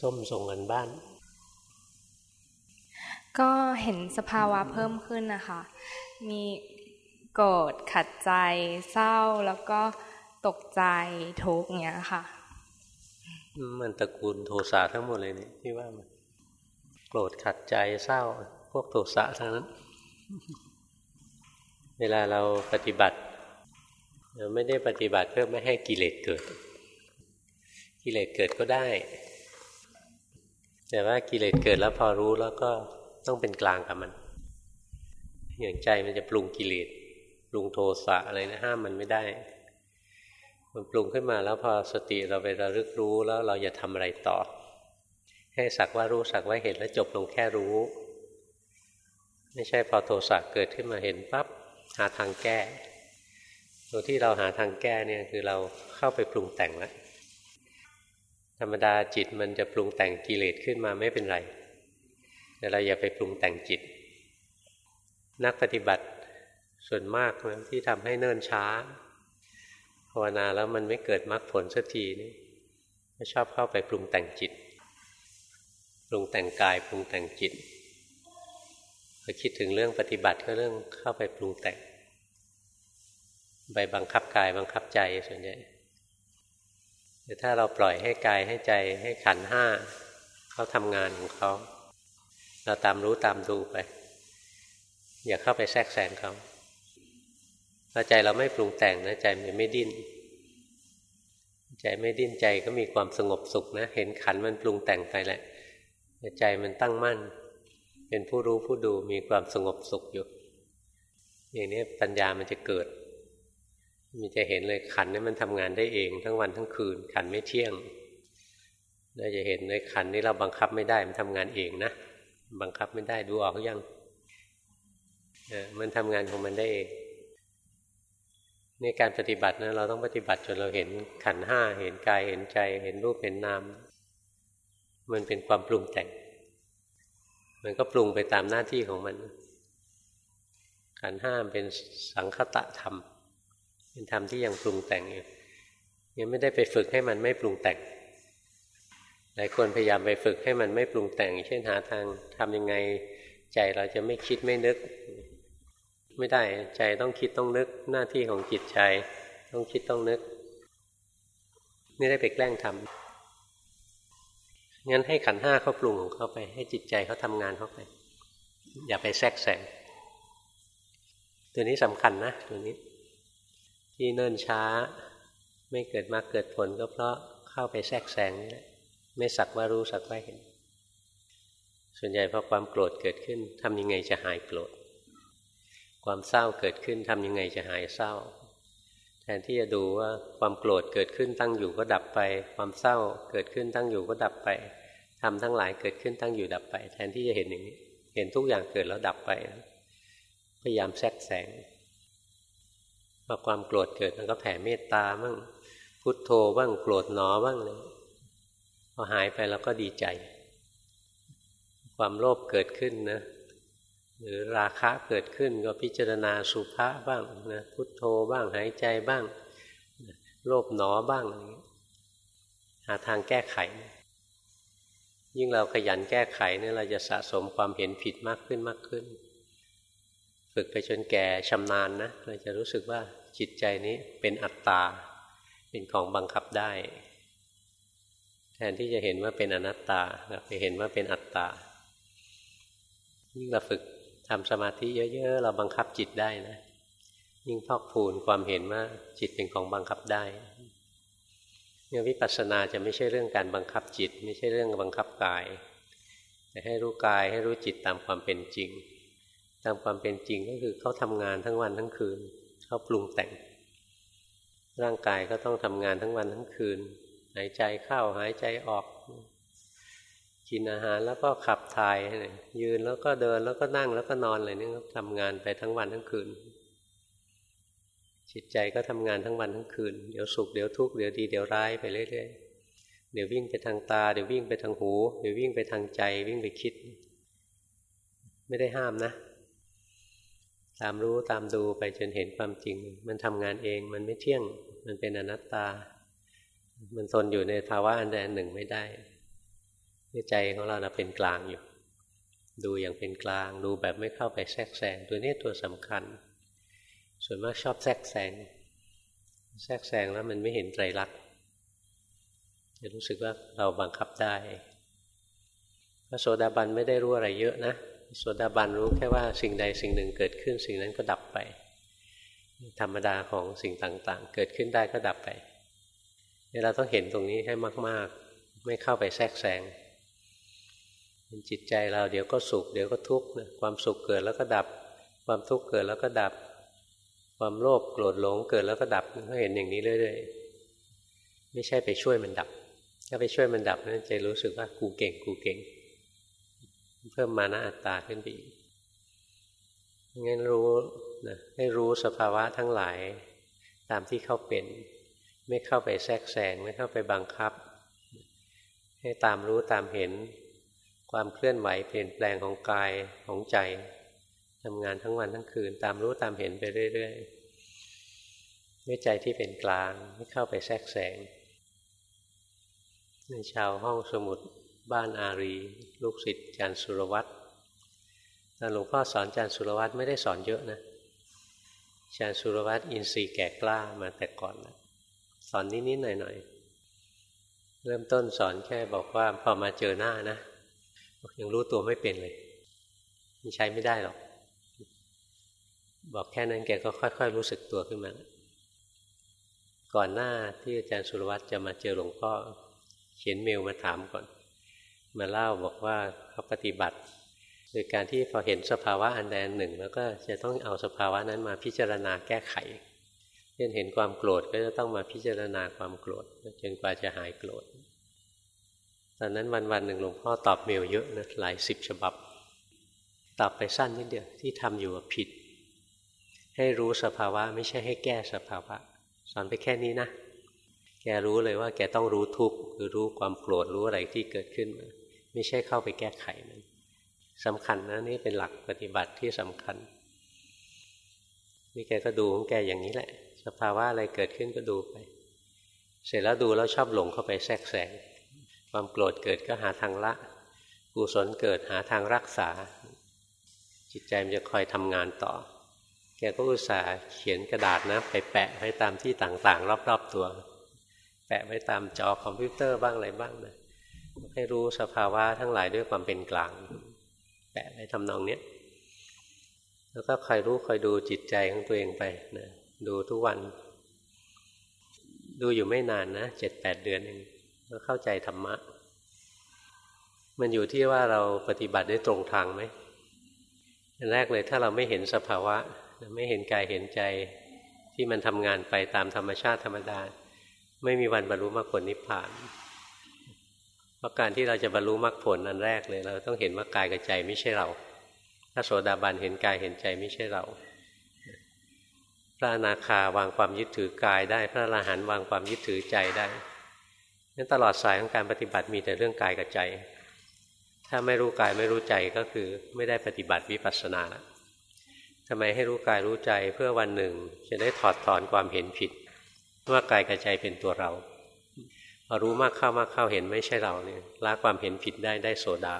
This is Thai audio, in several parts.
ส้มส่งกันบ้าน ก็เห็นสภาวะเพิ่มขึ้นนะคะ มีโกรธขัดใจเศร้าแล้วก็ตกใจทุกเงี้ยค่ะ มันตระกูลโทสะทั้งหมดเลยเนี่ยที่ว่ามันโกรธขัดใจเศร้า พวกโทสะทั้งนั้น เวลาเราปฏิบัติเราไม่ได้ปฏิบัติเพื่อไม่ให้กิเลสเกิด กิเลสเกิดก็ได้ แต่ว่ากิเลสเกิดแล้วพอรู้แล้วก็ต้องเป็นกลางกับมัน อย่างใจมันจะปรุงกิเลสปรุงโทสะอะไรนะห้ามมันไม่ได้ มันปรุงขึ้นมาแล้วพอสติเราไประลึกรู้แล้วเราอย่าทำอะไรต่อ ให้สักว่ารู้สักว่าเห็นแล้วจบลงแค่รู้ ไม่ใช่พอโทสะเกิดขึ้นมาเห็นปั๊บหาทางแก้ตัวที่เราหาทางแก้เนี่ยคือเราเข้าไปปรุงแต่งแล้ว ธรรมดาจิตมันจะปรุงแต่งกิเลสขึ้นมาไม่เป็นไร แต่เราอย่าไปปรุงแต่งจิต นักปฏิบัติส่วนมากนะที่ทำให้เนิ่นช้าภาวนาแล้วมันไม่เกิดมรรคผลสักทีนี่ไม่ชอบเข้าไปปรุงแต่งจิต ปรุงแต่งกายปรุงแต่งจิตพอคิดถึงเรื่องปฏิบัติก็เรื่องเข้าไปปรุงแต่ง ไปบังคับกายบังคับใจส่วนใหญ่ แต่ถ้าเราปล่อยให้กายให้ใจให้ขันห้าเขาทำงานของเขาเราตามรู้ตามดูไป อย่าเข้าไปแทรกแซงเขาถ้าใจเราไม่ปรุงแต่งนะใจมันไม่ดิ้นใจไม่ดิ้นใจก็มีความสงบสุขนะ เห็นขันมันปรุงแต่งไปแหละใจมันตั้งมั่น เป็นผู้รู้ผู้ดูมีความสงบสุขอยู่ อย่างนี้ปัญญามันจะเกิด มันจะเห็นเลยขันนี่มันทำงานได้เอง ทั้งวันทั้งคืน ขันไม่เที่ยงเราจะเห็นเลยขันนี้เราบังคับไม่ได้มันทำงานเองนะบังคับไม่ได้ดูออกยังมันทำงานของมันได้เองในการปฏิบัตินะเราต้องปฏิบัติจนเราเห็นขันห้าเห็นกายเห็นใจ เห็นรูปเห็นนามมันเป็นความปรุงแต่ง มันก็ปรุงไปตามหน้าที่ของมัน ขันห้าเป็นสังคตะธรรม เป็นธรรมที่ยังปรุงแต่งอยู่ยังไม่ได้ไปฝึกให้มันไม่ปรุงแต่ง หลายคนพยายามไปฝึกให้มันไม่ปรุงแต่ง เช่นหาทางทำยังไงใจเราจะไม่คิดไม่นึก ไม่ได้ใจต้องคิดต้องนึกหน้าที่ของจิตใจ ต้องคิดต้องนึก นี่ได้ไปแกล้งทำงั้นให้ขันห้าเขาปรุงของเขาไป ให้จิตใจเขาทำงานเข้าไป อย่าไปแทรกแซงตัวนี้สำคัญนะตัวนี้ ที่เนิ่นช้า ไม่เกิดมาเกิดผลก็เพราะเข้าไปแทรกแซงนี่แหละไม่สักว่ารู้สักว่าเห็น ส่วนใหญ่พอความโกรธเกิดขึ้นทำยังไงจะหายโกรธ ความเศร้าเกิดขึ้นทำยังไงจะหายเศร้า แทนที่จะดูว่าความโกรธเกิดขึ้นตั้งอยู่ก็ดับไป ความเศร้าเกิดขึ้นตั้งอยู่ก็ดับไปทำทั้งหลายเกิดขึ้นตั้งอยู่ดับไป แทนที่จะเห็นอย่างนี้ เห็นทุกอย่างเกิดแล้วดับไป พยายามแทรกแสง พอความโกรธเกิดมันก็แผ่เมตตาบ้างพุทโธบ้างโกรธหนอบ้างเลยพอหายไปแล้วก็ดีใจ ความโลภเกิดขึ้นนะหรือราคะเกิดขึ้นก็พิจารณาสุภาษบ้างนะพุทโธบ้างหายใจบ้าง โลภหนอบ้างอะไรเงี้ยหาทางแก้ไข ยิ่งเราขยันแก้ไขเนี่ยเราจะสะสมความเห็นผิดมากขึ้นมากขึ้น ฝึกไปจนแก่ชำนาญนะเราจะรู้สึกว่าจิตใจนี้เป็นอัตตา เป็นของบังคับได้ แทนที่จะเห็นว่าเป็นอนัตตาเราไปเห็นว่าเป็นอัตตายิ่งเราฝึกทำสมาธิเยอะ ๆ เราบังคับจิตได้นะ ยิ่งพอกพูนความเห็นว่าจิตเป็นของบังคับได้เนี่ยวิปัสสนาจะไม่ใช่เรื่องการบังคับจิต ไม่ใช่เรื่องบังคับกาย แต่ให้รู้กายให้รู้จิตตามความเป็นจริง ตามความเป็นจริงก็คือเขาทำงานทั้งวันทั้งคืนเขาปรุงแต่ง ร่างกายก็ต้องทำงานทั้งวันทั้งคืน หายใจเข้าหายใจออก กินอาหารแล้วก็ขับถ่ายยืนแล้วก็เดินแล้วก็นั่งแล้วก็นอนอะไรนี่ทำงานไปทั้งวันทั้งคืน จิตใจก็ทำงานทั้งวันทั้งคืนเดี๋ยวสุขเดี๋ยวทุกข์เดี๋ยวดีเดี๋ยวร้ายไปเรื่อยๆเดี๋ยววิ่งไปทางตาเดี๋ยววิ่งไปทางหู เดี๋ยววิ่งไปทางใจวิ่งไปคิด ไม่ได้ห้ามนะ ตามรู้ตามดูไปจนเห็นความจริง มันทำงานเองมันไม่เที่ยง มันเป็นอนัตตา มันทนอยู่ในภาวะอันใดอันหนึ่งไม่ได้ใจของเรานะเป็นกลางอยู่ ดูอย่างเป็นกลางดูแบบไม่เข้าไปแทรกแซงตัวนี้ตัวสำคัญ ส่วนมากชอบแทรกแซงแทรกแซงแล้วมันไม่เห็นไตรลักษณ์จะรู้สึกว่าเราบังคับได้พระโสดาบันไม่ได้รู้อะไรเยอะนะ โสดาบันรู้แค่ว่าสิ่งใดสิ่งหนึ่งเกิดขึ้น สิ่งนั้นก็ดับไป ธรรมดาของสิ่งต่างๆ เกิดขึ้นได้ก็ดับไปเราต้องเห็นตรงนี้ให้มาก ๆ ไม่เข้าไปแทรกแซงจิตใจเราเดี๋ยวก็สุข เดี๋ยวก็ทุกข์ความสุขเกิดแล้วก็ดับ ความทุกข์เกิดแล้วก็ดับ ความโลภโกรธหลงเกิดแล้วก็ดับก็เห็นอย่างนี้เรื่อยๆไม่ใช่ไปช่วยมันดับ ถ้าไปช่วยมันดับนั่นจะรู้สึกว่ากูเก่งกูเก่ง เพิ่มมานะอัตตาขึ้นไปอีกงั้นรู้นะให้รู้สภาวะทั้งหลายตามที่เขาเป็น ไม่เข้าไปแทรกแซงไม่เข้าไปบังคับ ให้ตามรู้ตามเห็น ความเคลื่อนไหวเปลี่ยนแปลงของกายของใจทำงานทั้งวันทั้งคืน ตามรู้ตามเห็นไปเรื่อยๆด้วยใจที่เป็นกลางไม่เข้าไปแทรกแซงในชาวห้องสมุด บ้านอารีลูกศิษย์จันสุรวัตรตอนหลวงพ่อสอนจันสุรวัตรไม่ได้สอนเยอะนะจันสุรวัตรอินทรีย์แก่กล้ามาแต่ก่อนนะสอนนิดๆหน่อยๆเริ่มต้นสอนแค่บอกว่าพอมาเจอหน้านะยังรู้ตัวไม่เป็นเลยมันใช้ไม่ได้หรอก บอกแค่นั้นแกก็ค่อย ๆ รู้สึกตัวขึ้นมา ก่อนหน้าที่อาจารย์สุรวัตรจะมาเจอหลวงพ่อเขียนเมลมาถามก่อน มาเล่าบอกว่าเขาปฏิบัติโดยการที่พอเห็นสภาวะอันใดอันหนึ่ง แล้วก็จะต้องเอาสภาวะนั้นมาพิจารณาแก้ไขเช่นเห็นความโกรธก็จะต้องมาพิจารณาความโกรธจนกว่าจะหายโกรธตอนนั้นวันวันหนึ่งหลวงพ่อตอบเมลเยอะนะหลายสิบฉบับ ตอบไปสั้นนิดเดียวที่ทำอยู่ผิด ให้รู้สภาวะไม่ใช่ให้แก้สภาวะ สอนไปแค่นี้นะ แกรู้เลยว่าแกต้องรู้ทุกข์คือรู้ความโกรธรู้อะไรที่เกิดขึ้นมา ไม่ใช่เข้าไปแก้ไขมันสำคัญนะนี่เป็นหลักปฏิบัติที่สำคัญ นี่แกก็ดูของแกอย่างนี้แหละ สภาวะอะไรเกิดขึ้นก็ดูไป เสร็จแล้วดูแล้วชอบหลงเข้าไปแทรกแซงความโกรธเกิดก็หาทางละกุศลเกิดหาทางรักษา จิตใจมันจะคอยทำงานต่อ แกก็อุตส่าห์เขียนกระดาษนะ ไปแปะไว้ตามที่ต่างๆ รอบๆตัว แปะไว้ตามจอคอมพิวเตอร์บ้างอะไรบ้างนะ ให้รู้สภาวะทั้งหลายด้วยความเป็นกลาง แปะไว้ทำนองเนี้ยแล้วก็คอยรู้คอยดูจิตใจของตัวเองไปนะดูทุกวัน ดูอยู่ไม่นานนะเจ็ดแปดเดือนเองก็เข้าใจธรรมะ มันอยู่ที่ว่าเราปฏิบัติได้ตรงทางไหมแรกเลยถ้าเราไม่เห็นสภาวะ ไม่เห็นกายเห็นใจที่มันทำงานไปตามธรรมชาติธรรมดา ไม่มีวันบรรลุมรรคผลนิพพาน ราะการที่เราจะบรรลุมรรคผลอันแรกเลย เราต้องเห็นว่ากายกับใจไม่ใช่เราถ้าโสดาบันเห็นกายเห็นใจไม่ใช่เรา พระอนาคาวางความยึดถือกายได้ พระอรหันต์วางความยึดถือใจได้นั้นตลอดสายของการปฏิบัติมีแต่เรื่องกายกับใจ ถ้าไม่รู้กายไม่รู้ใจก็คือไม่ได้ปฏิบัติวิปัสสนาทำไมให้รู้กายรู้ใจเพื่อวันหนึ่ง จะได้ถอดถอนความเห็นผิด ว่ากายกับใจเป็นตัวเรา อรู้มากเข้ามากเข้าเห็นไม่ใช่เราเนี่ยละความเห็นผิดได้ได้โสดา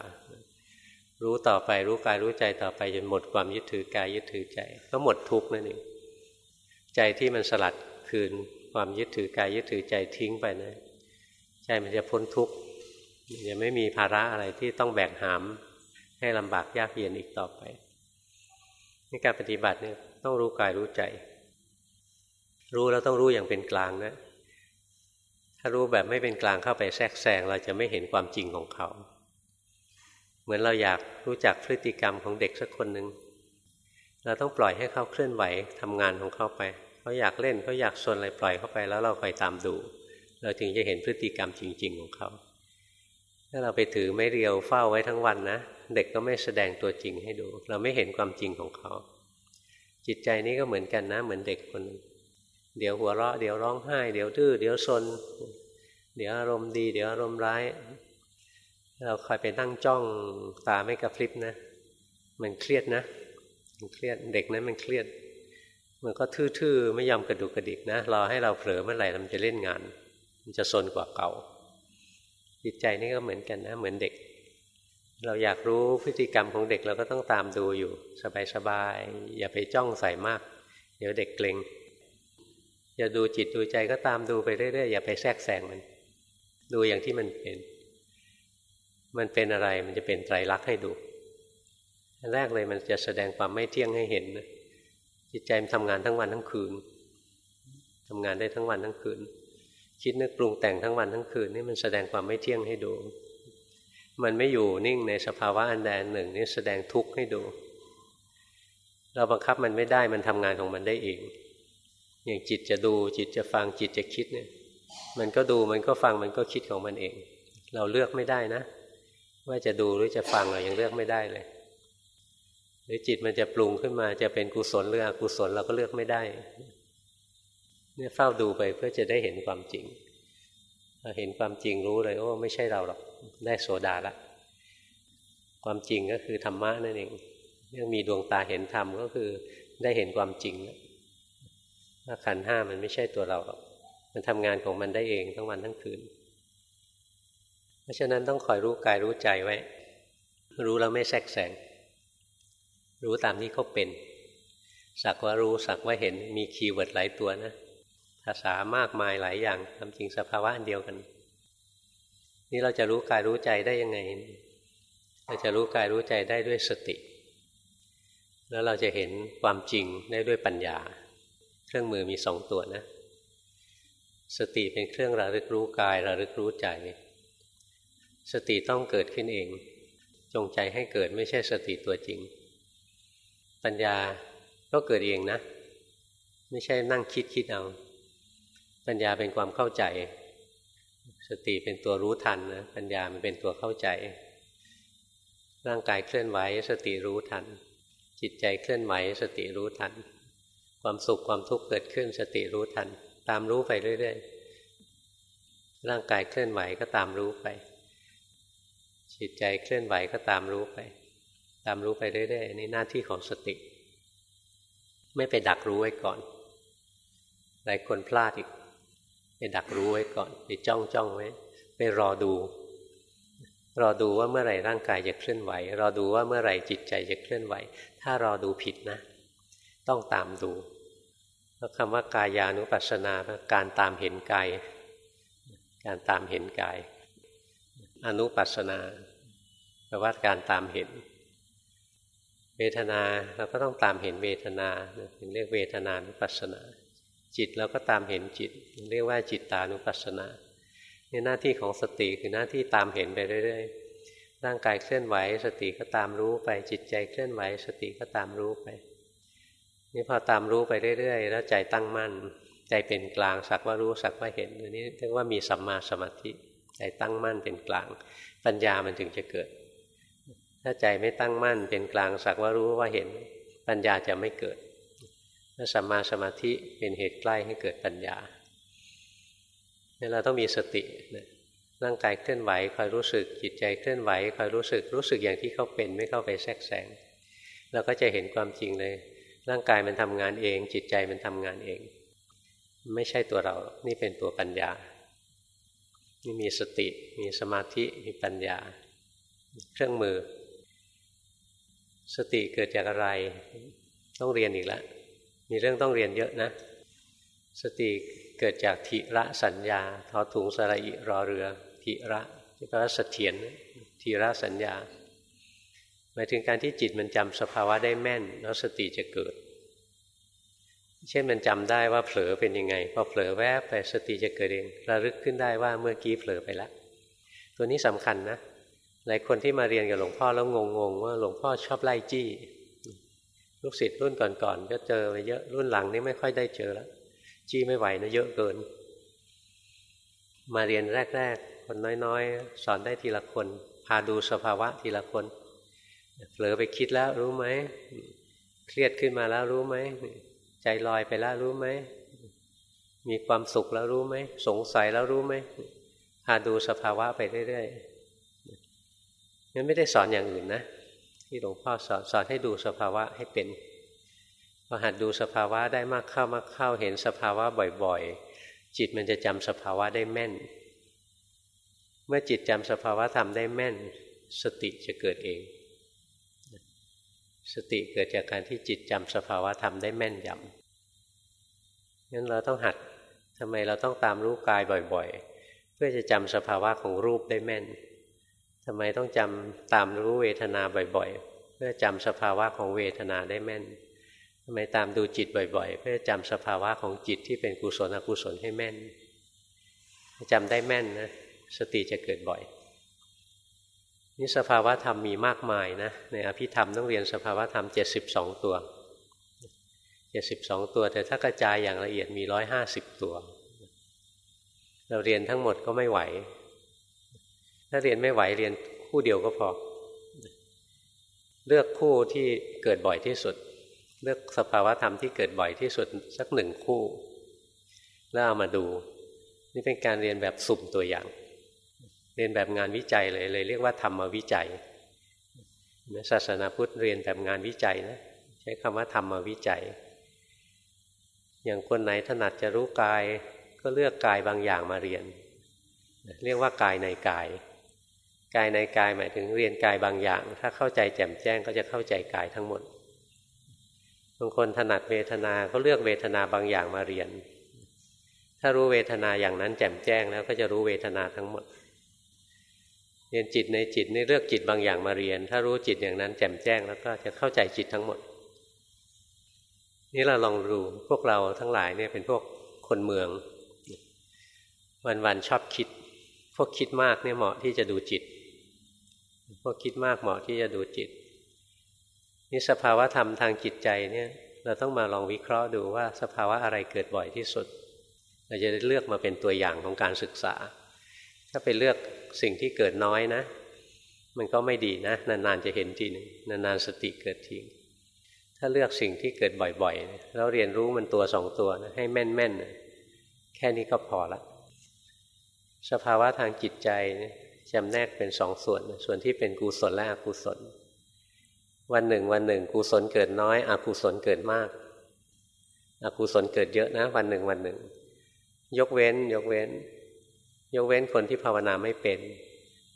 รู้ต่อไปรู้กายรู้ใจต่อไปจนหมดความยึดถือกายยึดถือใจ ก็หมดทุกข์นั่นเองใจที่มันสลัดคืนความยึดถือกายยึดถือใจทิ้งไปนะใจมันจะพ้นทุกข์จะไม่มีภาระอะไรที่ต้องแบกหาม ให้ลำบากยากเย็นอีกต่อไปในการปฏิบัติเนี่ยต้องรู้กายรู้ใจ รู้แล้วต้องรู้อย่างเป็นกลางนะ ถ้ารู้แบบไม่เป็นกลางเข้าไปแทรกแซงเราจะไม่เห็นความจริงของเขา เหมือนเราอยากรู้จักพฤติกรรมของเด็กสักคนหนึ่งเราต้องปล่อยให้เขาเคลื่อนไหวทำงานของเขาไปเขาอยากเล่นเขาอยากสนอะไรปล่อยเข้าไปแล้วเราคอยตามดู เราถึงจะเห็นพฤติกรรมจริง ๆ ของเขา ถ้าเราไปถือไม่เรียวเฝ้าไว้ทั้งวันนะเด็กก็ไม่แสดงตัวจริงให้ดู เราไม่เห็นความจริงของเขา จิตใจนี้ก็เหมือนกันนะ เหมือนเด็กคนนึง เดี๋ยวหัวเราะ เดี๋ยวร้องไห้ เดี๋ยวดื้อ เดี๋ยวซน เดี๋ยวอารมณ์ดี เดี๋ยวอารมณ์ร้าย เราคอยไปนั่งจ้องตาไม่กระพริบนะ มันเครียดนะ มันเครียด เด็กนั้นมันเครียด มันก็ทื่อๆ ไม่ยอมกระดุกกระดิกนะ รอให้เราเผลอเมื่อไหร่มันจะเล่นงาน มันจะซนกว่าเก่า จิตใจนี่ก็เหมือนกันนะ เหมือนเด็ก เราอยากรู้พฤติกรรมของเด็กเราก็ต้องตามดูอยู่ สบายๆ อย่าไปจ้องใส่มาก เดี๋ยวเด็กเกรงอ ย่าดูจิตดูใจก็ตามดูไปเรื่อยๆอย่าไปแทรกแซงมัน ดูอย่างที่มันเป็น มันเป็นอะไรมันจะเป็นไตรลักษณ์ให้ดูแรกเลยมันจะแสดงความไม่เที่ยงให้เห็นนะจิตใจมันทำงานทั้งวันทั้งคืนทำงานได้ทั้งวันทั้งคืน คิดนึกปรุงแต่งทั้งวันทั้งคืนนี่มันแสดงความไม่เที่ยงให้ดู มันไม่อยู่นิ่งในสภาวะอันใดอันหนึ่งนี่แสดงทุกข์ให้ดู เราบังคับมันไม่ได้มันทำงานของมันได้เอง อย่างจิตจะดูจิตจะฟังจิตจะคิดเนี่ย มันก็ดูมันก็ฟังมันก็คิดของมันเอง เราเลือกไม่ได้นะ ว่าจะดูหรือจะฟังเรายังเลือกไม่ได้เลย หรือจิตมันจะปรุงขึ้นมาจะเป็นกุศลหรืออกุศลเราก็เลือกไม่ได้ เนี่ยเฝ้าดูไปเพื่อจะได้เห็นความจริงเราเห็นความจริงรู้เลยโอ้ไม่ใช่เราหรอกได้โสดาละความจริงก็คือธรรมะนั่นเองเรื่องมีดวงตาเห็นธรรมก็คือได้เห็นความจริงแล้วาขันห้ามันไม่ใช่ตัวเราหรอก มันทำงานของมันได้เองทั้งวันทั้งคืน เพราะฉะนั้นต้องคอยรู้กายรู้ใจไว้ รู้แล้วไม่แทรกแซง รู้ตามที่เขาเป็น สักว่ารู้สักว่าเห็น มีคีย์เวิร์ดหลายตัวนะ ภาษามากมายหลายอย่างทำจริงสภาวะอันเดียวกัน นี่เราจะรู้กายรู้ใจได้ยังไง เราจะรู้กายรู้ใจได้ด้วยสติ แล้วเราจะเห็นความจริงได้ด้วยปัญญา เครื่องมือมีสองตัวนะ สติเป็นเครื่องระลึกรู้กายระลึกรู้ใจ สติต้องเกิดขึ้นเอง จงใจให้เกิดไม่ใช่สติตัวจริง ปัญญาก็เกิดเองนะ ไม่ใช่นั่งคิดคิดเอา ปัญญาเป็นความเข้าใจ สติเป็นตัวรู้ทันนะ ปัญญามันเป็นตัวเข้าใจ ร่างกายเคลื่อนไหวสติรู้ทันจิตใจเคลื่อนไหวสติรู้ทัน ความสุขความทุกข์เกิดขึ้นสติรู้ทัน ตามรู้ไปเรื่อยๆ ร่างกายเคลื่อนไหวก็ตามรู้ไป จิตใจเคลื่อนไหวก็ตามรู้ไป ตามรู้ไปเรื่อยๆนี่หน้าที่ของสติ ไม่ไปดักรู้ไว้ก่อน หลายคนพลาดอีก ไปดักรู้ไว้ก่อนไปจ้องจ้องไว้ไปรอดู รอดูว่าเมื่อไหร่ร่างกายจะเคลื่อนไหว รอดูว่าเมื่อไหร่จิตใจจะเคลื่อนไหว ถ้ารอดูผิดนะ ต้องตามดู คำว่ากายานุปัสสนาการตามเห็นกายการตามเห็นกาย อนุปัสสนาแปลว่าการตามเห็น เวทนาเราก็ต้องตามเห็นเวทนาถึงเรียกเวทนานุปัสสนา จิตเราก็ตามเห็นจิต เรียกว่าจิตตานุปัสสนาในหน้าที่ของสติคือหน้าที่ตามเห็นไปเรื่อยๆร่างกายเคลื่อนไหว สติก็ตามรู้ไปจิตใจเคลื่อนไหว สติก็ตามรู้ไป นี่พอตามรู้ไปเรื่อยๆ แล้วใจตั้งมั่น ใจเป็นกลางสักว่ารู้สักว่าเห็นอันนี้เรียกว่ามีสัมมาสมาธิใจตั้งมั่นเป็นกลาง ปัญญามันถึงจะเกิด ถ้าใจไม่ตั้งมั่นเป็นกลางสักว่ารู้ว่าเห็น ปัญญาจะไม่เกิดถ้าสัมมาสมาธิเป็นเหตุใกล้ให้เกิดปัญญาเนี่ยเราต้องมีสติร่างกายเคลื่อนไหวคอยรู้สึกจิตใจเคลื่อนไหวคอยรู้สึกรู้สึกอย่างที่เขาเป็นไม่เข้าไปแทรกแซงเราก็จะเห็นความจริงเลย ร่างกายมันทำงานเอง จิตใจมันทำงานเอง ไม่ใช่ตัวเรา นี่เป็นตัวปัญญา นี่มีสติ มีสมาธิ มีปัญญา เครื่องมือ สติเกิดจากอะไร ต้องเรียนอีกแล้ว มีเรื่องต้องเรียนเยอะนะ สติเกิดจากทิระสัญญา ทอถุงสระอิรอเรือ ทิระที่แปลว่าเสถียรทีระสัญญา หมายถึงการที่จิตมันจำสภาวะได้แม่น แล้วสติจะเกิด เช่นมันจำได้ว่าเผลอเป็นยังไงพอเผลอแวบไปสติจะเกิดเองระลึกขึ้นได้ว่าเมื่อกี้เผลอไปแล้วตัวนี้สำคัญนะหลายคนที่มาเรียนกับหลวงพ่อแล้วงงๆว่าหลวงพ่อชอบไล่จี้ ลูกศิษย์รุ่นก่อนๆก็เจอไปเยอะรุ่นหลังนี่ไม่ค่อยได้เจอแล้วจี้ไม่ไหวนะเยอะเกิน มาเรียนแรก ๆ คนน้อยๆ สอนได้ทีละคน พาดูสภาวะทีละคน เผลอไปคิดแล้วรู้ไหมเครียดขึ้นมาแล้วรู้ไหมใจลอยไปแล้วรู้ไหมมีความสุขแล้วรู้ไหมสงสัยแล้วรู้ไหมพาดูสภาวะไปเรื่อยๆงั้นไม่ได้สอนอย่างอื่นนะที่หลวงพ่อสอนสอนให้ดูสภาวะให้เป็นพอหัดดูสภาวะได้มากเข้ามากเข้าเห็นสภาวะบ่อยๆ จิตมันจะจำสภาวะได้แม่น เมื่อจิตจำสภาวะทำได้แม่น สติจะเกิดเอง สติเกิดจากการที่จิตจำสภาวะธรรมได้แม่นยำงั้นเราต้องหัดทำไมเราต้องตามรู้กายบ่อยๆ เพื่อจะจำสภาวะของรูปได้แม่นทำไมต้องจำตามรู้เวทนาบ่อยๆ เพื่อจำสภาวะของเวทนาได้แม่นทำไมตามดูจิตบ่อย ๆ เพื่อจำสภาวะของจิตที่เป็นกุศลอกุศลให้แม่นจำได้แม่นนะสติจะเกิดบ่อย นี่สภาวะธรรมมีมากมายนะในอภิธรรมต้องเรียนสภาวะธรรมเจ็ดสิบสองตัวเจ็ดสิบสองตัว แต่ถ้ากระจายอย่างละเอียดมีร้อยห้าสิบตัว เราเรียนทั้งหมดก็ไม่ไหว ถ้าเรียนไม่ไหวเรียนคู่เดียวก็พอ เลือกคู่ที่เกิดบ่อยที่สุด เลือกสภาวะธรรมที่เกิดบ่อยที่สุดสักหนึ่งคู่ แล้วเอามาดู นี่เป็นการเรียนแบบสุ่มตัวอย่าง เรียนแบบงานวิจัยเลยเลยเรียกว่าธรรมวิจัยศาสนาพุทธเรียนแบบงานวิจัยนะใช้คำว่าธรรมวิจัย อย่างคนไหนถนัดจะรู้กายก็เลือกกายบางอย่างมาเรียน เรียกว่ากายในกาย กายในกายหมายถึงเรียนกายบางอย่าง ถ้าเข้าใจแจ่มแจ้งก็จะเข้าใจกายทั้งหมดบางคนถนัดเวทนาก็เลือกเวทนาบางอย่างมาเรียน ถ้ารู้เวทนาอย่างนั้นแจ่มแจ้งแล้วก็จะรู้เวทนาทั้งหมด รียนจิตในจิตนี่เลือกจิตบางอย่างมาเรียน ถ้ารู้จิตอย่างนั้นแจ่มแจ้งแล้วก็จะเข้าใจจิตทั้งหมด นี่เราลองดูพวกเราทั้งหลายเนี่ยเป็นพวกคนเมือง วันๆชอบคิด พวกคิดมากเนี่ยเหมาะที่จะดูจิต พวกคิดมากเหมาะที่จะดูจิตนี่สภาวะธรรมทางจิตใจเนี่ยเราต้องมาลองวิเคราะห์ดูว่าสภาวะอะไรเกิดบ่อยที่สุด เราจะเลือกมาเป็นตัวอย่างของการศึกษา ถ้าไปเลือกสิ่งที่เกิดน้อยนะ มันก็ไม่ดีนะ นานๆจะเห็นทีหนึ่งนานๆสติเกิดทีถ้าเลือกสิ่งที่เกิดบ่อยๆแล้วเรียนรู้มันตัวสองตัวนะให้แม่นๆ แค่นี้ก็พอละ สภาวะทางจิตใจจำแนกเป็นสองส่วน ส่วนที่เป็นกุศลและอกุศล วันหนึ่ง วันหนึ่งกุศลเกิดน้อยอกุศลเกิดมากอกุศลเกิดเยอะนะ วันหนึ่งวันหนึ่ง ยกเว้น ยกเว้น ยกเว้นคนที่ภาวนาไม่เป็น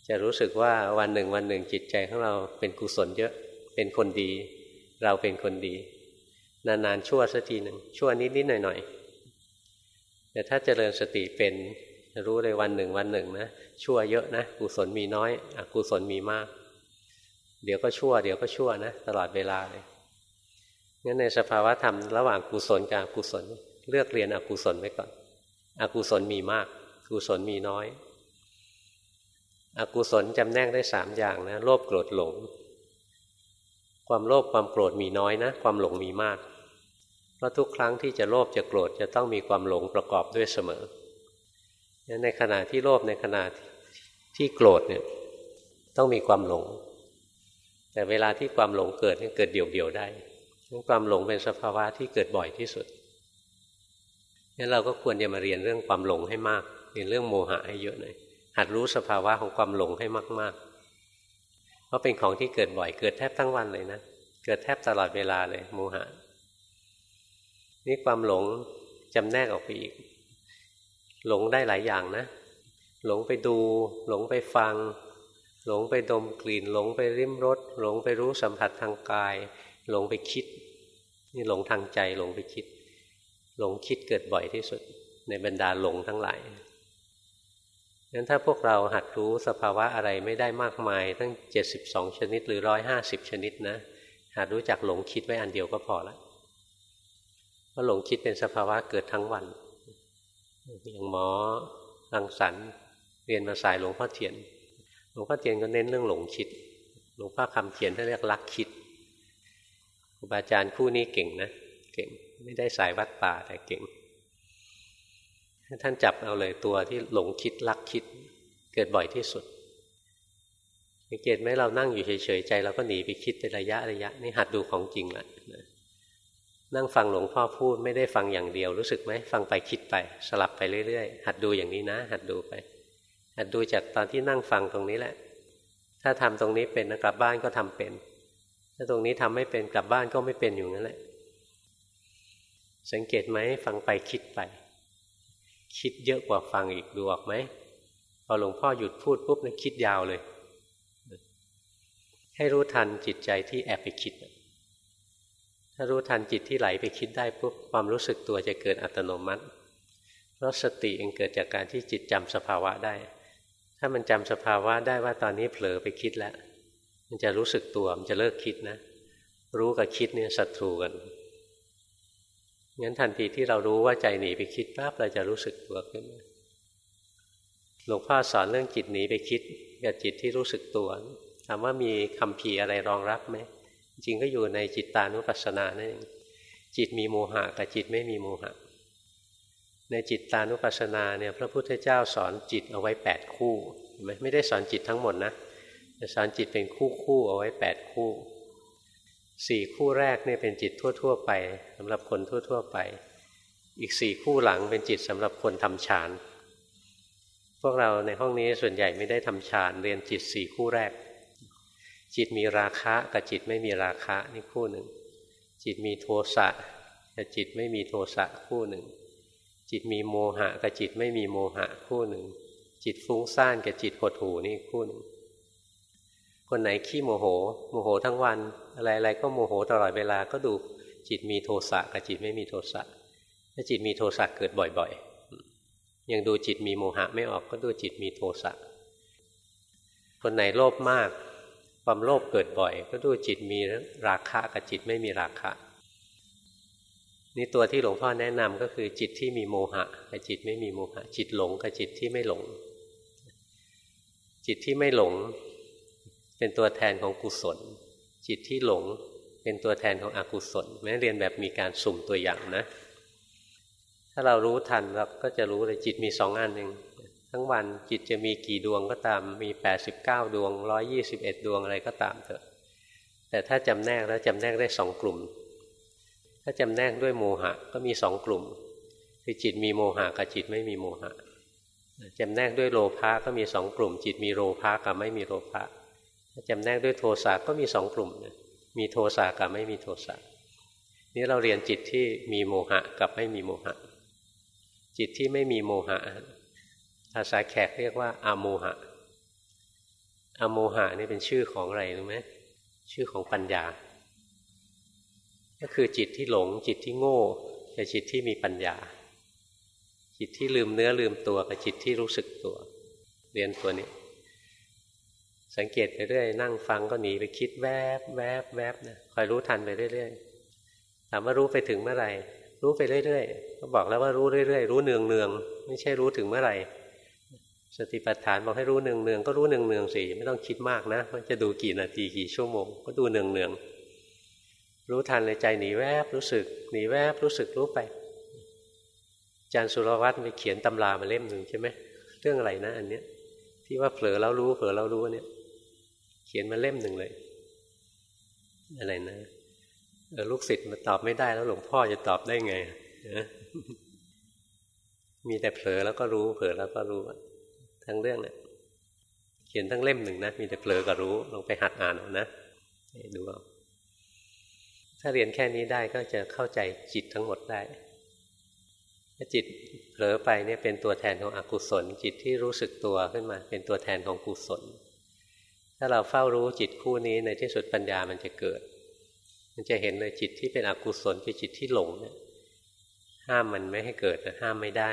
จะรู้สึกว่าวันหนึ่งวันหนึ่งจิตใจของเราเป็นกุศลเยอะเป็นคนดี เราเป็นคนดี นานๆชั่วสักทีหนึ่งชั่วนิดๆหน่อยๆแต่ถ้าเจริญสติเป็นรู้เลยวันหนึ่งวันหนึ่งนะชั่วเยอะนะกุศลมีน้อยอกุศลมีมาก เดี๋ยวก็ชั่ว เดี๋ยวก็ชั่วนะตลอดเวลาเลยงั้นในสภาวะธรรมระหว่างกุศลกับอกุศล เลือกเรียนอกุศลไว้ก่อน อกุศลมีมาก กุศลมีน้อย อกุศลจำแนกได้สามอย่างนะ โลภโกรธหลง ความโลภความโกรธมีน้อยนะ ความหลงมีมาก เพราะทุกครั้งที่จะโลภจะโกรธจะต้องมีความหลงประกอบด้วยเสมอในขณะที่โลภในขณะที่โกรธเนี่ยต้องมีความหลง แต่เวลาที่ความหลงเกิดเกิดเดี่ยวๆได้ความหลงเป็นสภาวะที่เกิดบ่อยที่สุดงั้นเราก็ควรจะมาเรียนเรื่องความหลงให้มาก รียนเรื่องโมหะให้เยอะหน่อยหัดรู้สภาวะของความหลงให้มากๆเพราะเป็นของที่เกิดบ่อยเกิดแทบทั้งวันเลยนะเกิดแทบตลอดเวลาเลย โมหะ นี่ความหลงจำแนกออกไปอีก หลงได้หลายอย่างนะ หลงไปดู หลงไปฟัง หลงไปดมกลิ่น หลงไปริมรสหลงไปรู้สัมผัสทางกาย หลงไปคิด นี่หลงทางใจหลงไปคิด หลงคิดเกิดบ่อยที่สุด ในบรรดาหลงทั้งหลาย งั้นถ้าพวกเราหัดรู้สภาวะอะไรไม่ได้มากมาย ตั้งเจ็ดสิบสองชนิดหรือร้อยห้าสิบชนิดนะหัดรู้จักหลงคิดไว้อันเดียวก็พอละเพราะหลงคิดเป็นสภาวะเกิดทั้งวันอย่างหมอรังสรรเรียนมาสายหลวงพ่อเทียน หลวงพ่อเทียนก็เน้นเรื่องหลงคิด หลวงพ่อคำเขียนท่านเรียกลักคิดครูบาอาจารย์คู่นี้เก่งนะ เก่งไม่ได้สายวัดป่าแต่เก่ง ท่านจับเอาเลยตัวที่หลงคิดลักคิด เกิดบ่อยที่สุดสังเกตไหมเรานั่งอยู่เฉยๆใจเราก็หนีไปคิดเป็นระยะระยะนี่หัดดูของจริงแหละนั่งฟังหลวงพ่อพูดไม่ได้ฟังอย่างเดียวรู้สึกไหมฟังไปคิดไป สลับไปเรื่อยๆหัดดูอย่างนี้นะ หัดดูไป หัดดูจากตอนที่นั่งฟังตรงนี้แหละ ถ้าทำตรงนี้เป็นกลับบ้านก็ทำเป็น ถ้าตรงนี้ทำไม่เป็นกลับบ้านก็ไม่เป็นอยู่นั่นแหละ สังเกตไหมฟังไปคิดไป คิดเยอะกว่าฟังอีกดูออกไหมพอหลวงพ่อหยุดพูดปุ๊บนะคิดยาวเลย ให้รู้ทันจิตใจที่แอบไปคิด ถ้ารู้ทันจิตที่ไหลไปคิดได้ปุ๊บความรู้สึกตัวจะเกิดอัตโนมัติ เพราะสติเองเกิดจากการที่จิตจำสภาวะได้ ถ้ามันจำสภาวะได้ว่าตอนนี้เผลอไปคิดแล้ว มันจะรู้สึกตัวมันจะเลิกคิดนะ รู้กับคิดเนี่ยศัตรูกัน งั้นทันทีที่เรารู้ว่าใจหนีไปคิดปั๊บเราจะรู้สึกตัวขึ้นมาหลวงพ่อสอนเรื่องจิตหนีไปคิดกับจิตที่รู้สึกตัวถามว่ามีคำพีอะไรรองรับไหมจริงก็อยู่ในจิตตานุปัสสนานั่นเองจิตมีโมหะกับจิตไม่มีโมหะ ในจิตตานุปัสสนาเนี่ยพระพุทธเจ้าสอนจิตเอาไว้แปดคู่ไม่ไม่ได้สอนจิตทั้งหมดนะแต่สอนจิตเป็นคู่คู่เอาไว้แปดคู่ สี่คู่แรกเนี่ยเป็นจิตทั่ว ๆ ไปสำหรับคนทั่ว ๆ ไป อีกสี่คู่หลังเป็นจิตสำหรับคนทำฌานพวกเราในห้องนี้ส่วนใหญ่ไม่ได้ทำฌานเรียนจิตสี่คู่แรก จิตมีราคะกับจิตไม่มีราคะนี่คู่หนึ่ง จิตมีโทสะกับจิตไม่มีโทสะคู่หนึ่ง จิตมีโมหะกับจิตไม่มีโมหะคู่หนึ่ง จิตฟุ้งซ่านกับจิตหดหูนี่คู่หนึ่ง คนไหนขี้โมโห โมโหทั้งวัน อะไรๆก็โมโหตลอดเวลาก็ดูจิตมีโทสะกับจิตไม่มีโทสะถ้าจิตมีโทสะเกิดบ่อยๆ ยังดูจิตมีโมหะไม่ออกก็ดูจิตมีโทสะคนไหนโลภมาก ความโลภเกิดบ่อย ก็ดูจิตมีราคะกับจิตไม่มีราคะนี่ตัวที่หลวงพ่อแนะนำก็คือจิตที่มีโมหะกับจิตไม่มีโมหะ จิตหลงกับจิตที่ไม่หลง จิตที่ไม่หลง เป็นตัวแทนของกุศล จิตที่หลงเป็นตัวแทนของอกุศลแม้เรียนแบบมีการสุ่มตัวอย่างนะ ถ้าเรารู้ทันเราก็จะรู้เลยจิตมีสองอันหนึ่งทั้งวันจิตจะมีกี่ดวงก็ตามมีแปดสิบเก้าดวงร้อยี่สิบเอ็ดดวงอะไรก็ตามเถอะ แต่ถ้าจำแนกแล้วจำแนกได้สองกลุ่ม ถ้าจำแนกด้วยโมหะก็มีสองกลุ่ม คือจิตมีโมหะกับจิตไม่มีโมหะจำแนกด้วยโลภะก็มีสองกลุ่ม จิตมีโลภะกับไม่มีโลภะ จำแนกด้วยโทสะก็มีสองกลุ่มมีโทสะกับไม่มีโทสะนี่เราเรียนจิตที่มีโมหะกับไม่มีโมหะ จิตที่ไม่มีโมหะภาษาแขกเรียกว่าอาโมหะอโมหะนี่เป็นชื่อของอะไรรู้ไหมชื่อของปัญญา ก็คือจิตที่หลง จิตที่โง่กับจิตที่มีปัญญา จิตที่ลืมเนื้อลืมตัวกับจิตที่รู้สึกตัว เรียนตัวนี้ สังเกตไปเรื่อยนั่งฟังก็หนีไปคิดแวบแวบแวบนะคอยรู้ทันไปเรื่อยๆถามว่ารู้ไปถึงเมื่อไหร่ รู้ไปเรื่อยๆก็บอกแล้วว่ารู้เรื่อยๆรู้เนืองเนืองไม่ใช่รู้ถึงเมื่อไหร่ สติปัฏฐานบอกให้รู้เนืองเนืองก็รู้เนืองเนืองสิไม่ต้องคิดมากนะว่าจะดูกี่นาทีกี่ชั่วโมง ก็ดูเนืองเนืองรู้ทันเลยใจหนีแวบรู้สึก หนีแวบรู้สึกรู้ไปอาจารย์สุรวัตรไปเขียนตำรามาเล่มหนึ่งใช่ไหมเรื่องอะไรนะ อันเนี้ยที่ว่าเผลอแล้วรู้เผลอแล้วรู้เนี่ย เขียนมาเล่มหนึ่งเลย อะไรนะลูกศิษย์มาตอบไม่ได้แล้วหลวงพ่อจะตอบได้ไงมีแต่เผลอแล้วก็รู้ เผลอแล้วก็รู้ ทั้งเรื่องเนี่ยเขียนทั้งเล่มหนึ่งนะมีแต่เผลอกับรู้ลองไปหัดอ่านเอานะดูเอาถ้าเรียนแค่นี้ได้ก็จะเข้าใจจิตทั้งหมดได้ถ้าจิตเผลอไปเนี่ยเป็นตัวแทนของอกุศล จิตที่รู้สึกตัวขึ้นมา เป็นตัวแทนของกุศล ถ้าเราเฝ้ารู้จิตคู่นี้ในที่สุดปัญญามันจะเกิด มันจะเห็นเลยจิตที่เป็นอกุศลคือจิตที่หลงเนี่ยห้ามมันไม่ให้เกิดห้ามไม่ได้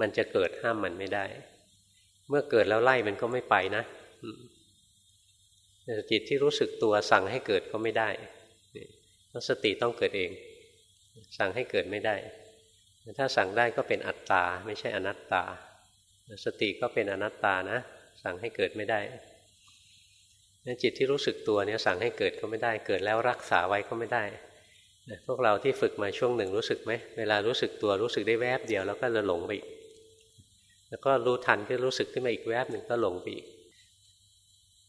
มันจะเกิดห้ามมันไม่ได้ เมื่อเกิดแล้วไล่มันก็ไม่ไปนะจิตที่รู้สึกตัวสั่งให้เกิดก็ไม่ได้เพราะสติต้องเกิดเอง สั่งให้เกิดไม่ได้ ถ้าสั่งได้ก็เป็นอัตตา ไม่ใช่อนัตตา สติก็เป็นอนัตตานะ สั่งให้เกิดไม่ได้ นั่นจิตที่รู้สึกตัวเนี่ยสั่งให้เกิดก็ไม่ได้ เกิดแล้วรักษาไว้ก็ไม่ได้พวกเราที่ฝึกมาช่วงหนึ่งรู้สึกไหมเวลารู้สึกตัวรู้สึกได้แวบเดียวแล้วก็จะหลงไปอีกแล้วก็รู้ทันก็รู้สึกขึ้นมาอีกแวบหนึ่งก็หลงไปอีก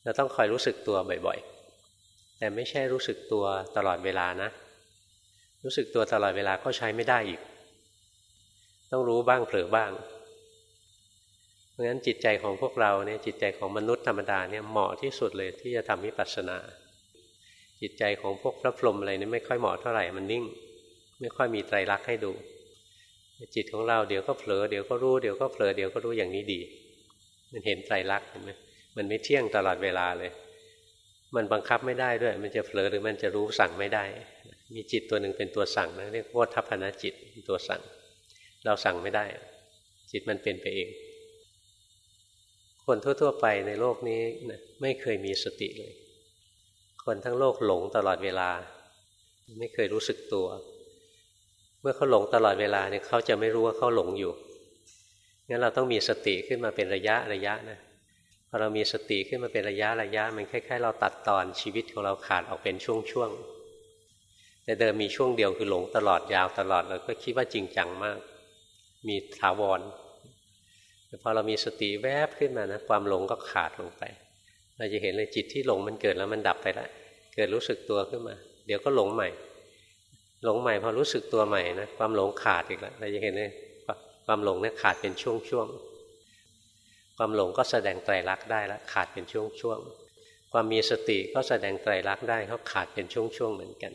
เราต้องคอยรู้สึกตัวบ่อยๆ แต่ไม่ใช่รู้สึกตัวตลอดเวลานะ รู้สึกตัวตลอดเวลาก็ใช้ไม่ได้อีก ต้องรู้บ้างเผลอบ้าง เพราะฉะนั้นจิตใจของพวกเราเนี่ยจิตใจของมนุษย์ธรรมดาเนี่ยเหมาะที่สุดเลยที่จะทำวิปัสสนา จิตใจของพวกพระพรหมอะไรนี่ไม่ค่อยเหมาะเท่าไหร่มันนิ่ง ไม่ค่อยมีไตรลักษณ์ให้ดู จิตของเราเดี๋ยวก็เผลอเดี๋ยวก็รู้เดี๋ยวก็เผลอเดี๋ยวก็รู้อย่างนี้ดี มันเห็นไตรลักษณ์เห็นไหมมันไม่เที่ยงตลอดเวลาเลย มันบังคับไม่ได้ด้วย มันจะเผลอหรือมันจะรู้สั่งไม่ได้ มีจิตตัวหนึ่งเป็นตัวสั่งนะเรียกว่าทัพพนจิตตัวสั่ง เราสั่งไม่ได้ จิตมันเป็นไปเอง คนทั่ว ๆ ไปในโลกนี้ไม่เคยมีสติเลย คนทั้งโลกหลงตลอดเวลา ไม่เคยรู้สึกตัว เมื่อเขาหลงตลอดเวลาเนี่ยเขาจะไม่รู้ว่าเขาหลงอยู่งั้นเราต้องมีสติขึ้นมาเป็นระยะระยะนะพอเรามีสติขึ้นมาเป็นระยะระยะ มันคล้ายๆ เราตัดตอนชีวิตของเราขาดออกเป็นช่วงๆแต่เดิมมีช่วงเดียวคือหลงตลอดยาวตลอดเราก็คิดว่าจริงจังมาก มีถาวร พอเรามีสติแวบขึ้นมานะความหลงก็ขาดลงไป เราจะเห็นเลยจิตที่หลงมันเกิดแล้วมันดับไปล้วเกิดรู้สึกตัวขึ้นมา เดี๋ยวก็หลงใหม่ หลงใหม่พอรู้สึกตัวใหม่นะความหลงขาดอีกแล้วเราจะเห็นเลยความหลงเนี่ยขาดเป็นช่วงๆความหลงก็แสดงไตรลักษณ์ได้ล้วขาดเป็นช่วงๆความมีสติก็แสดงไตรลักษณ์ได้เขาขาดเป็นช่วงๆเหมือนกัน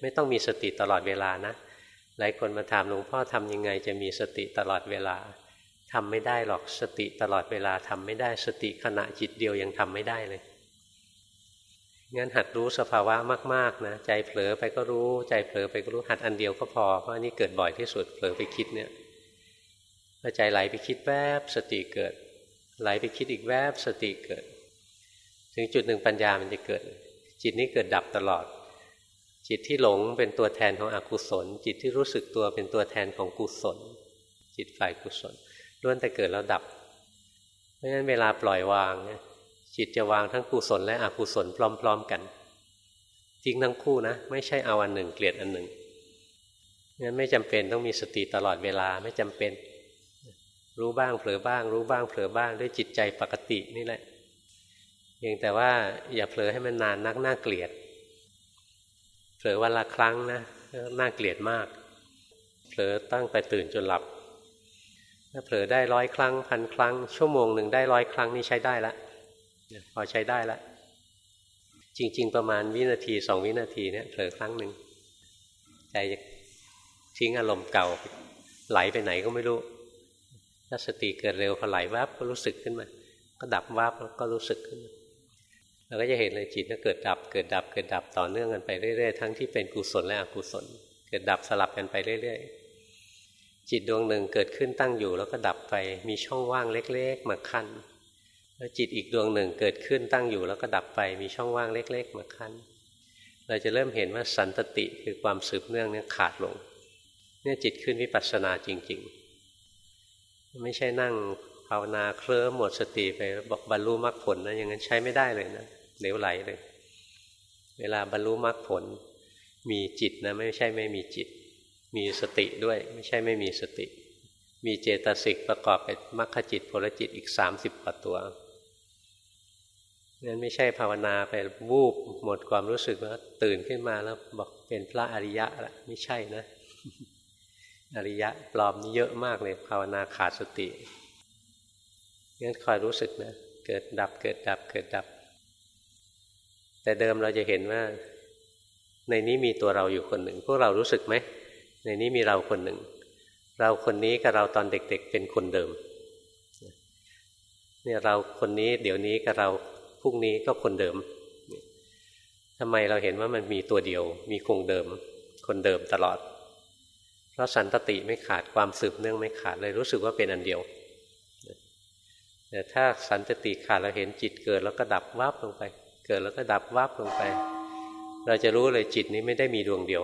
ไม่ต้องมีสติตลอดเวลานะหลายคนมาถามหลวงพ่อทำยังไงจะมีสติตลอดเวลา ทำไม่ได้หรอกสติตลอดเวลาทำไม่ได้สติขณะจิตเดียวยังทำไม่ได้เลยงั้นหัดรู้สภาวะมากๆนะใจเผลอไปก็รู้ใจเผลอไปก็รู้หัดอันเดียวก็พอเพราะนี่เกิดบ่อยที่สุดเผลอไปคิดเนี่ยพอใจไหลไปคิดแวบสติเกิด ไหลไปคิดอีกแวบสติเกิด ถึงจุดหนึ่งปัญญามันจะเกิด จิตนี้เกิดดับตลอด จิตที่หลงเป็นตัวแทนของอกุศล จิตที่รู้สึกตัวเป็นตัวแทนของกุศล จิตฝ่ายกุศล ล้วนแต่เกิดแล้วดับ เพราะฉะนั้นเวลาปล่อยวางเนี่ยจิตจะวางทั้งกุศลและอกุศลพร้อม ๆกันจริงทั้งคู่นะ ไม่ใช่เอาอันหนึ่งเกลียดอันหนึ่งงั้นไม่จำเป็นต้องมีสติตลอดเวลาไม่จำเป็น รู้บ้างเผลอบ้าง รู้บ้างเผลอบ้างด้วยจิตใจปกตินี่แหละเพียงแต่ว่าอย่าเผลอให้มันนานนักน่าเกลียดเผลอวันละครั้งนะน่าเกลียดมากเผลอตั้งแต่ตื่นจนหลับ ถ้าเผลอได้ร้อยครั้งพันครั้ง ชั่วโมงหนึ่งได้ร้อยครั้งนี่ใช้ได้ละพอใช้ได้ละ จริง ๆ ประมาณวินาทีสองวินาทีเนี่ยเผลอครั้งหนึ่งใจทิ้งอารมณ์เก่า ไหลไปไหนก็ไม่รู้ ถ้าสติเกิดเร็วพอไหลวับก็รู้สึกขึ้นมา ก็ดับวับแล้วก็รู้สึกขึ้นเราก็จะเห็นเลยจิตก็เกิดดับ เกิดดับ เกิดดับต่อเนื่องกันไปเรื่อยๆ ทั้งที่เป็นกุศลและอกุศล เกิดดับสลับกันไปเรื่อยๆ จิตดวงหนึ่งเกิดขึ้นตั้งอยู่แล้วก็ดับไป มีช่องว่างเล็ก ๆ มาขั้น แล้วจิตอีกดวงหนึ่งเกิดขึ้นตั้งอยู่แล้วก็ดับไป มีช่องว่างเล็ก ๆ มาขั้น เราจะเริ่มเห็นว่าสันตติคือความสืบเนื่องเนี่ยขาดลง เนี่ยจิตขึ้นวิปัสสนาจริง ๆ ไม่ใช่นั่งภาวนาเคลิ้มหมดสติไปบอกบรรลุมรรคผลนะอย่างนั้นใช้ไม่ได้เลยนะเหลวไหลเลย เวลาบรรลุมรรคผล มีจิตนะไม่ใช่ไม่มีจิต มีสติด้วยไม่ใช่ไม่มีสติ มีเจตสิกประกอบเป็นมรรคจิตผลจิตอีกสามสิบกว่าตัวนั้นไม่ใช่ภาวนาไปวูบหมดความรู้สึกว่าตื่นขึ้นมาแล้วบอกเป็นพระอริยะละไม่ใช่นะ อริยะปลอมนี่เยอะมากเลย ภาวนาขาดสติงั้นคอยรู้สึกนะเกิดดับเกิดดับเกิดดับ แต่เดิมเราจะเห็นว่า ในนี้มีตัวเราอยู่คนหนึ่ง พวกเรารู้สึกไหม ในนี้มีเราคนหนึ่ง เราคนนี้กับเราตอนเด็กๆเป็นคนเดิม เนี่ยเราคนนี้เดี๋ยวนี้กับเราพรุ่งนี้ก็คนเดิมทำไมเราเห็นว่ามันมีตัวเดียว มีคงเดิม คนเดิมตลอด เพราะสันตติไม่ขาดความสืบเนื่องไม่ขาดเลยรู้สึกว่าเป็นอันเดียวแต่ถ้าสันตติขาดเราเห็นจิตเกิดแล้วก็ดับวับลงไป เกิดแล้วก็ดับวับลงไป เราจะรู้เลยจิตนี้ไม่ได้มีดวงเดียว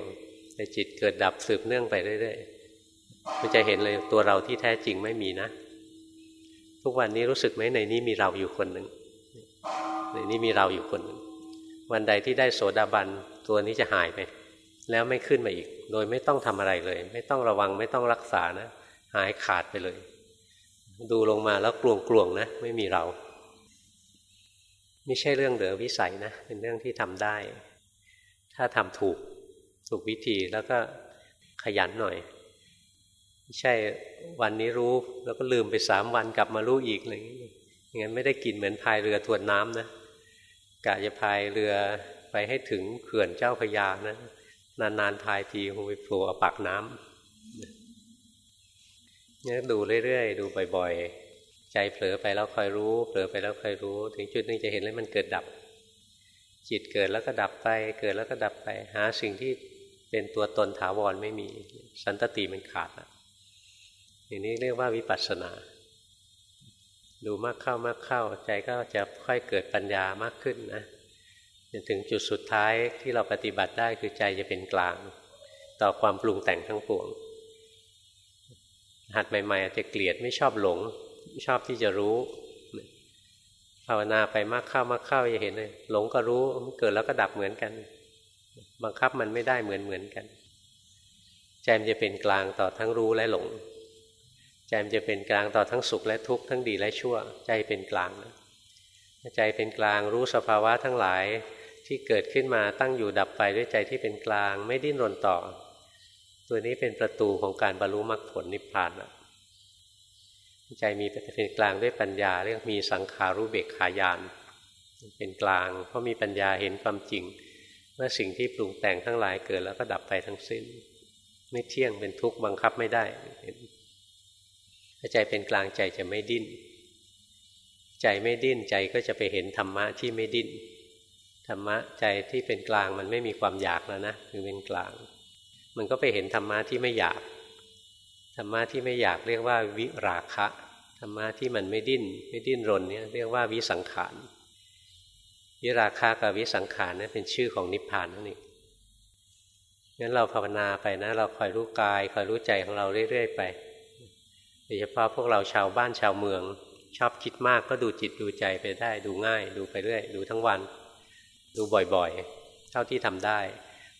แต่จิตเกิดดับสืบเนื่องไปเรื่อยๆมันจะเห็นเลยตัวเราที่แท้จริงไม่มีนะ ทุกวันนี้รู้สึกไหมในนี้มีเราอยู่คนหนึ่งในนี้มีเราอยู่คนหนึ่งวันใดที่ได้โสดาบันตัวนี้จะหายไป แล้วไม่ขึ้นมาอีก โดยไม่ต้องทำอะไรเลย ไม่ต้องระวังไม่ต้องรักษานะ หายขาดไปเลย ดูลงมาแล้วกลวงกลวงนะ ไม่มีเราไม่ใช่เรื่องเหลือวิสัยนะ เป็นเรื่องที่ทำได้ ถ้าทำถูก ถูกวิธีแล้วก็ขยันหน่อยไม่ใช่วันนี้รู้แล้วก็ลืมไปสามวันกลับมารู้อีกอะไรอย่างนี้งั้นไม่ได้กินเหมือนพายเรือทวนน้ำนะกะจะพายเรือไปให้ถึงเขื่อนเจ้าพยานะนานๆพายทีคงไปโผล่ปากน้ำเนี่ยดูเรื่อยๆ ดูบ่อยๆ ใจเผลอไปแล้วคอยรู้ เผลอไปแล้วคอยรู้ ถึงจุดนึงจะเห็นเลยมันเกิดดับ จิตเกิดแล้วก็ดับไป เกิดแล้วก็ดับไป หาสิ่งที่ เป็นตัวตนถาวรไม่มี สันตติมันขาดอะอย่างนี้เรียกว่าวิปัสสนา ดูมากเข้ามากเข้าใจก็จะค่อยเกิดปัญญามากขึ้นนะจนถึงจุดสุดท้ายที่เราปฏิบัติได้คือใจจะเป็นกลาง ต่อความปรุงแต่งทั้งปวง หัดใหม่ ๆ อาจจะเกลียดไม่ชอบหลง ชอบที่จะรู้ภาวนาไปมากเข้ามากเข้าจะเห็นเลยหลงก็รู้เกิดแล้วก็ดับเหมือนกัน บังคับมันไม่ได้เหมือนเหมือนกัน ใจมันจะเป็นกลางต่อทั้งรู้และหลง ใจมันจะเป็นกลางต่อทั้งสุขและทุกข์ทั้งดีและชั่ว ใจเป็นกลางนะใจเป็นกลางรู้สภาวะทั้งหลายที่เกิดขึ้นมาตั้งอยู่ดับไปด้วยใจที่เป็นกลางไม่ดิ้นรนต่อ ตัวนี้เป็นประตูของการบรรลุมรรคผลนิพพานใจมีเป็นกลางด้วยปัญญาเรียกมีสังขารู้เบกขายาน เป็นกลางเพราะมีปัญญาเห็นความจริง มื่อสิ่งที่ปรุงแต่งทั้งหลายเกิดแล้วก็ดับไปทั้งสิ้น ไม่เที่ยงเป็นทุกข์บังคับไม่ได้ถ้าใจเป็นกลางใจจะไม่ดิ้น ใจไม่ดิ้นใจก็จะไปเห็นธรรมะที่ไม่ดิ้นธรรมะใจที่เป็นกลางมันไม่มีความอยากแล้วนะคือเป็นกลาง มันก็ไปเห็นธรรมะที่ไม่อยากธรรมะที่ไม่อยากเรียกว่าวิราคะธรรมะที่มันไม่ดิ้น ไม่ดิ้นรนเนี่ยเรียกว่าวิสังขาร วิราคะกับวิสังขารนี่เป็นชื่อของนิพพานนั่นเองงั้นเราภาวนาไปนะ เราคอยรู้กายคอยรู้ใจของเราเรื่อยๆไปโดยเฉพาะพวกเราชาวบ้านชาวเมือง ชอบคิดมากก็ดูจิตดูใจไปได้ดูง่าย ดูไปเรื่อย ดูทั้งวัน ดูบ่อยๆ เท่าที่ทำได้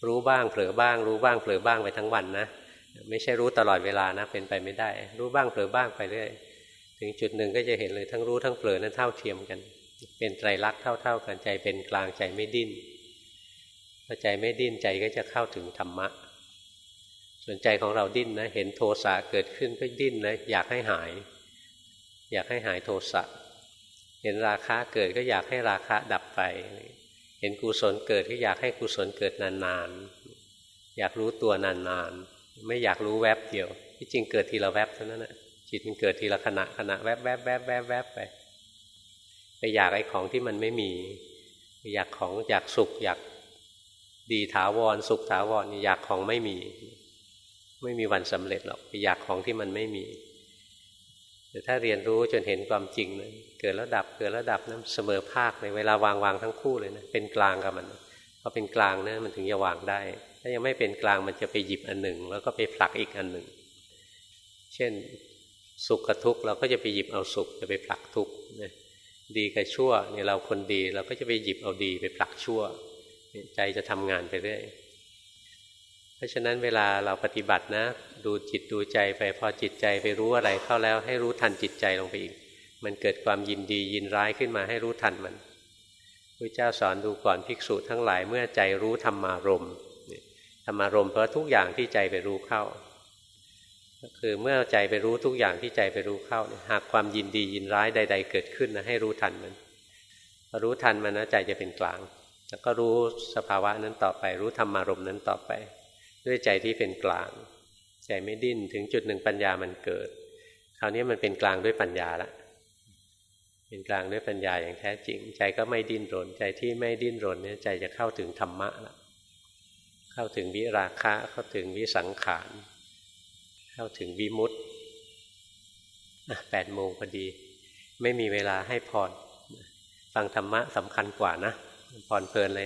รู้บ้างเผลอบ้าง รู้บ้างเผลอบ้างไปทั้งวันนะไม่ใช่รู้ตลอดเวลานะเป็นไปไม่ได้ รู้บ้างเผลอบ้างไปเรื่อย ถึงจุดหนึ่งก็จะเห็นเลยทั้งรู้ทั้งเผลอนั้นเท่าเทียมกัน เป็นไตรลักษณ์เท่า ๆ กันใจเป็นกลางใจไม่ดิ้นพอใจไม่ดิ้นใจก็จะเข้าถึงธรรมะ ส่วนใจของเราดิ้นนะเห็นโทสะเกิดขึ้นก็ดิ้นเลยอยากให้หาย อยากให้หายโทสะเห็นราคะเกิดก็อยากให้ราคะดับไป เห็นกุศลเกิดก็อยากให้กุศลเกิดนานๆ อยากรู้ตัวนานๆ ไม่อยากรู้แวบเดียว ที่จริงเกิดทีละแวบเท่านั้นแหะจิตมันเกิดทีละขณะขณะแวบแวบแวบแวบแวบไป ไปอยากไอ้ของที่มันไม่มีอยากของอยากสุขอยากดีถาวรสุขถาวรอยากของไม่มี ไม่มีวันสำเร็จหรอกไปอยากของที่มันไม่มีแต่ถ้าเรียนรู้จนเห็นความจริงนะเกิดแล้วดับเกิดแล้วดับนะเสมอภาคในเวลาวางวางทั้งคู่เลยนะเป็นกลางกับมันพอเป็นกลางนะมันถึงจะวางได้ ถ้ายังไม่เป็นกลางมันจะไปหยิบอันหนึ่ง แล้วก็ไปผลักอีกอันหนึ่ง เช่นสุขกับทุกข์เราก็จะไปหยิบเอาสุขจะไปผลักทุกข์นะ ดีกับชั่วเนี่ยเราคนดีเราก็จะไปหยิบเอาดีไปผลักชั่วใจจะทำงานไปเรื่อยเพราะฉะนั้นเวลาเราปฏิบัตินะ ดูจิตดูใจไปพอจิตใจไปรู้อะไรเข้าแล้วให้รู้ทันจิตใจลงไปอีก มันเกิดความยินดียินร้ายขึ้นมาให้รู้ทันมันพระเจ้าสอนดูก่อนภิกษุทั้งหลายเมื่อใจรู้ธรรมารมธรรมารมเพราะทุกอย่างที่ใจไปรู้เข้า คือเมื่อใจไปรู้ทุกอย่างที่ใจไปรู้เข้าหากความยินดียินร้ายใด ๆ เกิดขึ้นนะให้รู้ทันมันพอรู้ทันมันนะใจจะเป็นกลาง แล้วก็รู้สภาวะนั้นต่อไป รู้ธรรมารมณ์นั้นต่อไป ด้วยใจที่เป็นกลาง ใจไม่ดิ้นถึงจุดหนึ่งปัญญามันเกิด คราวนี้มันเป็นกลางด้วยปัญญาละเป็นกลางด้วยปัญญาอย่างแท้จริง ใจก็ไม่ดิ้นรน ใจที่ไม่ดิ้นรนเนี่ยใจจะเข้าถึงธรรมะละเข้าถึงวิราคะเข้าถึงวิสังขาร เข้าถึงวิมุตต์แปดโมงพอดี ไม่มีเวลาให้พรฟังธรรมะสำคัญกว่านะพรเพลินเลย